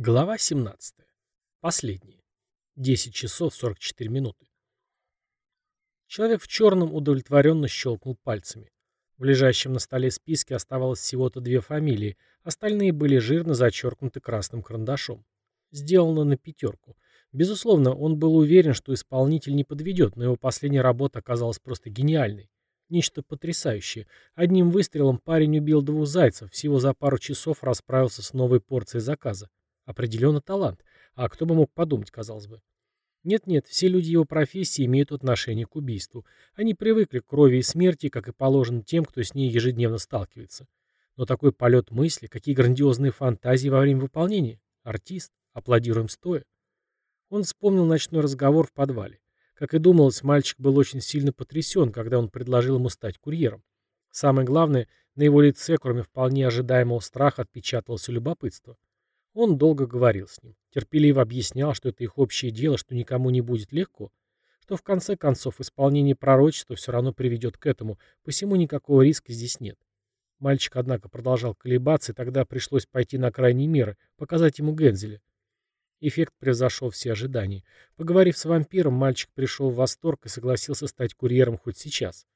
Глава 17. Последняя. 10 часов 44 минуты. Человек в черном удовлетворенно щелкнул пальцами. В лежащем на столе списке оставалось всего-то две фамилии, остальные были жирно зачеркнуты красным карандашом. Сделано на пятерку. Безусловно, он был уверен, что исполнитель не подведет, но его последняя работа оказалась просто гениальной. Нечто потрясающее. Одним выстрелом парень убил двух зайцев, всего за пару часов расправился с новой порцией заказа. Определенно талант. А кто бы мог подумать, казалось бы. Нет-нет, все люди его профессии имеют отношение к убийству. Они привыкли к крови и смерти, как и положено тем, кто с ней ежедневно сталкивается. Но такой полет мысли, какие грандиозные фантазии во время выполнения. Артист. Аплодируем стоя. Он вспомнил ночной разговор в подвале. Как и думалось, мальчик был очень сильно потрясен, когда он предложил ему стать курьером. Самое главное, на его лице, кроме вполне ожидаемого страха, отпечаталось любопытство. Он долго говорил с ним, терпеливо объяснял, что это их общее дело, что никому не будет легко, что в конце концов исполнение пророчества все равно приведет к этому, посему никакого риска здесь нет. Мальчик, однако, продолжал колебаться, и тогда пришлось пойти на крайние меры, показать ему Гензеля. Эффект превзошел все ожидания. Поговорив с вампиром, мальчик пришел в восторг и согласился стать курьером хоть сейчас.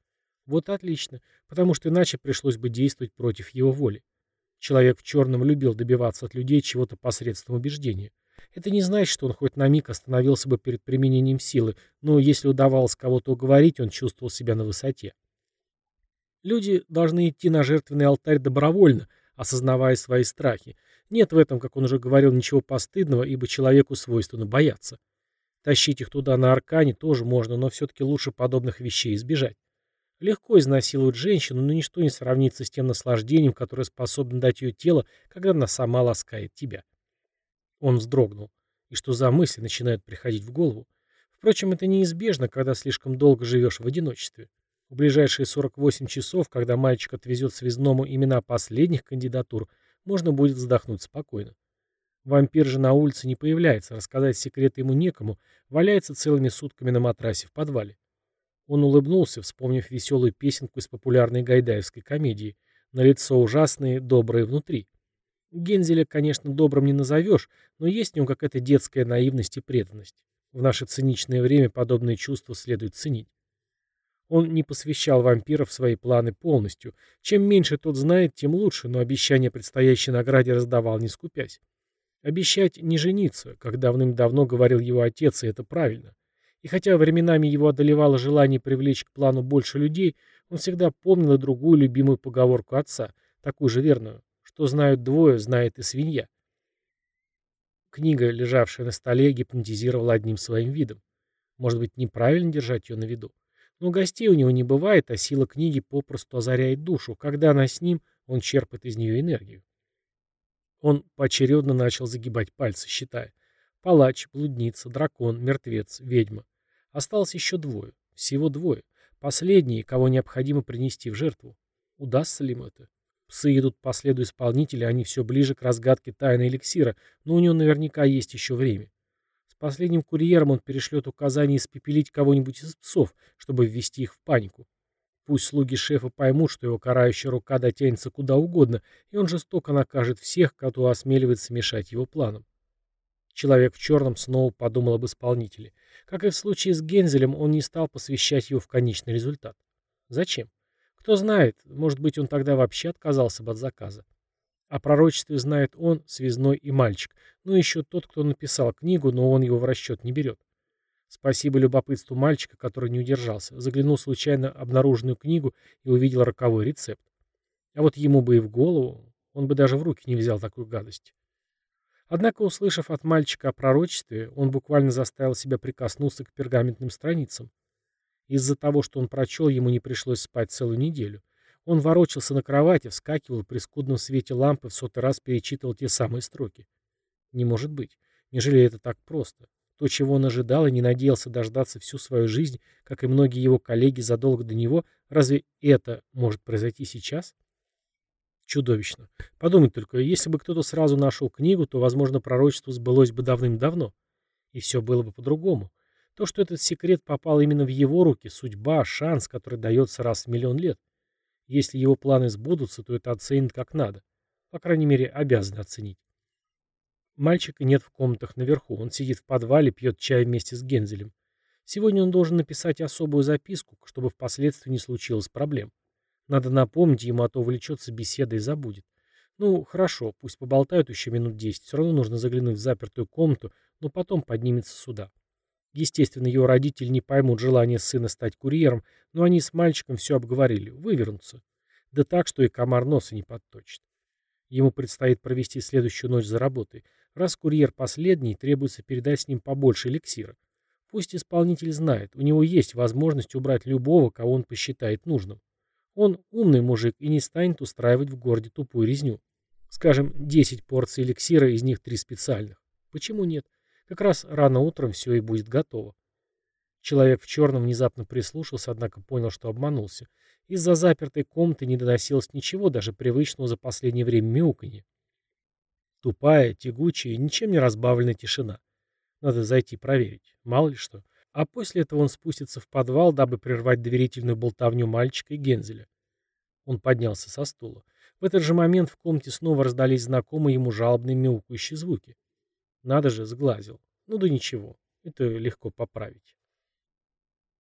Вот отлично, потому что иначе пришлось бы действовать против его воли. Человек в черном любил добиваться от людей чего-то посредством убеждения. Это не значит, что он хоть на миг остановился бы перед применением силы, но если удавалось кого-то уговорить, он чувствовал себя на высоте. Люди должны идти на жертвенный алтарь добровольно, осознавая свои страхи. Нет в этом, как он уже говорил, ничего постыдного, ибо человеку свойственно бояться. Тащить их туда на аркане тоже можно, но все-таки лучше подобных вещей избежать. Легко изнасиловать женщину, но ничто не сравнится с тем наслаждением, которое способно дать ее тело, когда она сама ласкает тебя. Он вздрогнул. И что за мысли начинают приходить в голову? Впрочем, это неизбежно, когда слишком долго живешь в одиночестве. В ближайшие 48 часов, когда мальчик отвезет связному имена последних кандидатур, можно будет вздохнуть спокойно. Вампир же на улице не появляется, рассказать секреты ему некому, валяется целыми сутками на матрасе в подвале. Он улыбнулся, вспомнив веселую песенку из популярной гайдаевской комедии «На лицо ужасные, добрые внутри». Гензеля, конечно, добрым не назовешь, но есть в нем какая-то детская наивность и преданность. В наше циничное время подобные чувства следует ценить. Он не посвящал вампиров свои планы полностью. Чем меньше тот знает, тем лучше, но обещание предстоящей награде раздавал, не скупясь. Обещать не жениться, как давным-давно говорил его отец, и это правильно. И хотя временами его одолевало желание привлечь к плану больше людей, он всегда помнил и другую любимую поговорку отца, такую же верную, что знают двое, знает и свинья. Книга, лежавшая на столе, гипнотизировала одним своим видом. Может быть, неправильно держать ее на виду. Но гостей у него не бывает, а сила книги попросту озаряет душу. Когда она с ним, он черпает из нее энергию. Он поочередно начал загибать пальцы, считая. Палач, блудница, дракон, мертвец, ведьма. Осталось еще двое. Всего двое. Последние, кого необходимо принести в жертву. Удастся ли ему это? Псы идут по следу исполнителя, они все ближе к разгадке тайны эликсира, но у него наверняка есть еще время. С последним курьером он перешлет указание испепелить кого-нибудь из псов, чтобы ввести их в панику. Пусть слуги шефа поймут, что его карающая рука дотянется куда угодно, и он жестоко накажет всех, кто осмеливается мешать его планам. Человек в черном снова подумал об исполнителе. Как и в случае с Гензелем, он не стал посвящать его в конечный результат. Зачем? Кто знает, может быть, он тогда вообще отказался бы от заказа. О пророчестве знает он, связной и мальчик, ну еще тот, кто написал книгу, но он его в расчет не берет. Спасибо любопытству мальчика, который не удержался, заглянул случайно обнаруженную книгу и увидел роковой рецепт. А вот ему бы и в голову, он бы даже в руки не взял такую гадость. Однако, услышав от мальчика о пророчестве, он буквально заставил себя прикоснуться к пергаментным страницам. Из-за того, что он прочел, ему не пришлось спать целую неделю. Он ворочался на кровати, вскакивал при скудном свете лампы, в сотый раз перечитывал те самые строки. Не может быть. Нежели это так просто. То, чего он ожидал и не надеялся дождаться всю свою жизнь, как и многие его коллеги задолго до него, разве это может произойти сейчас? Чудовищно. Подумать только, если бы кто-то сразу нашел книгу, то, возможно, пророчество сбылось бы давным-давно. И все было бы по-другому. То, что этот секрет попал именно в его руки, судьба, шанс, который дается раз в миллион лет. Если его планы сбудутся, то это оценят как надо. По крайней мере, обязаны оценить. Мальчика нет в комнатах наверху, он сидит в подвале, пьет чай вместе с Гензелем. Сегодня он должен написать особую записку, чтобы впоследствии не случилось проблем. Надо напомнить ему, а то увлечется беседой и забудет. Ну, хорошо, пусть поболтают еще минут десять, все равно нужно заглянуть в запертую комнату, но потом поднимется сюда. Естественно, его родители не поймут желание сына стать курьером, но они с мальчиком все обговорили, вывернутся. Да так, что и комар носа не подточит. Ему предстоит провести следующую ночь за работой. Раз курьер последний, требуется передать с ним побольше эликсира. Пусть исполнитель знает, у него есть возможность убрать любого, кого он посчитает нужным. Он умный мужик и не станет устраивать в городе тупую резню. Скажем, 10 порций эликсира, из них 3 специальных. Почему нет? Как раз рано утром все и будет готово. Человек в черном внезапно прислушался, однако понял, что обманулся. Из-за запертой комнаты не доносилось ничего, даже привычного за последнее время мяуканье. Тупая, тягучая, ничем не разбавленная тишина. Надо зайти проверить. Мало ли что. А после этого он спустится в подвал, дабы прервать доверительную болтовню мальчика и Гензеля. Он поднялся со стула. В этот же момент в комнате снова раздались знакомые ему жалобные мяукающие звуки. Надо же, сглазил. Ну да ничего, это легко поправить.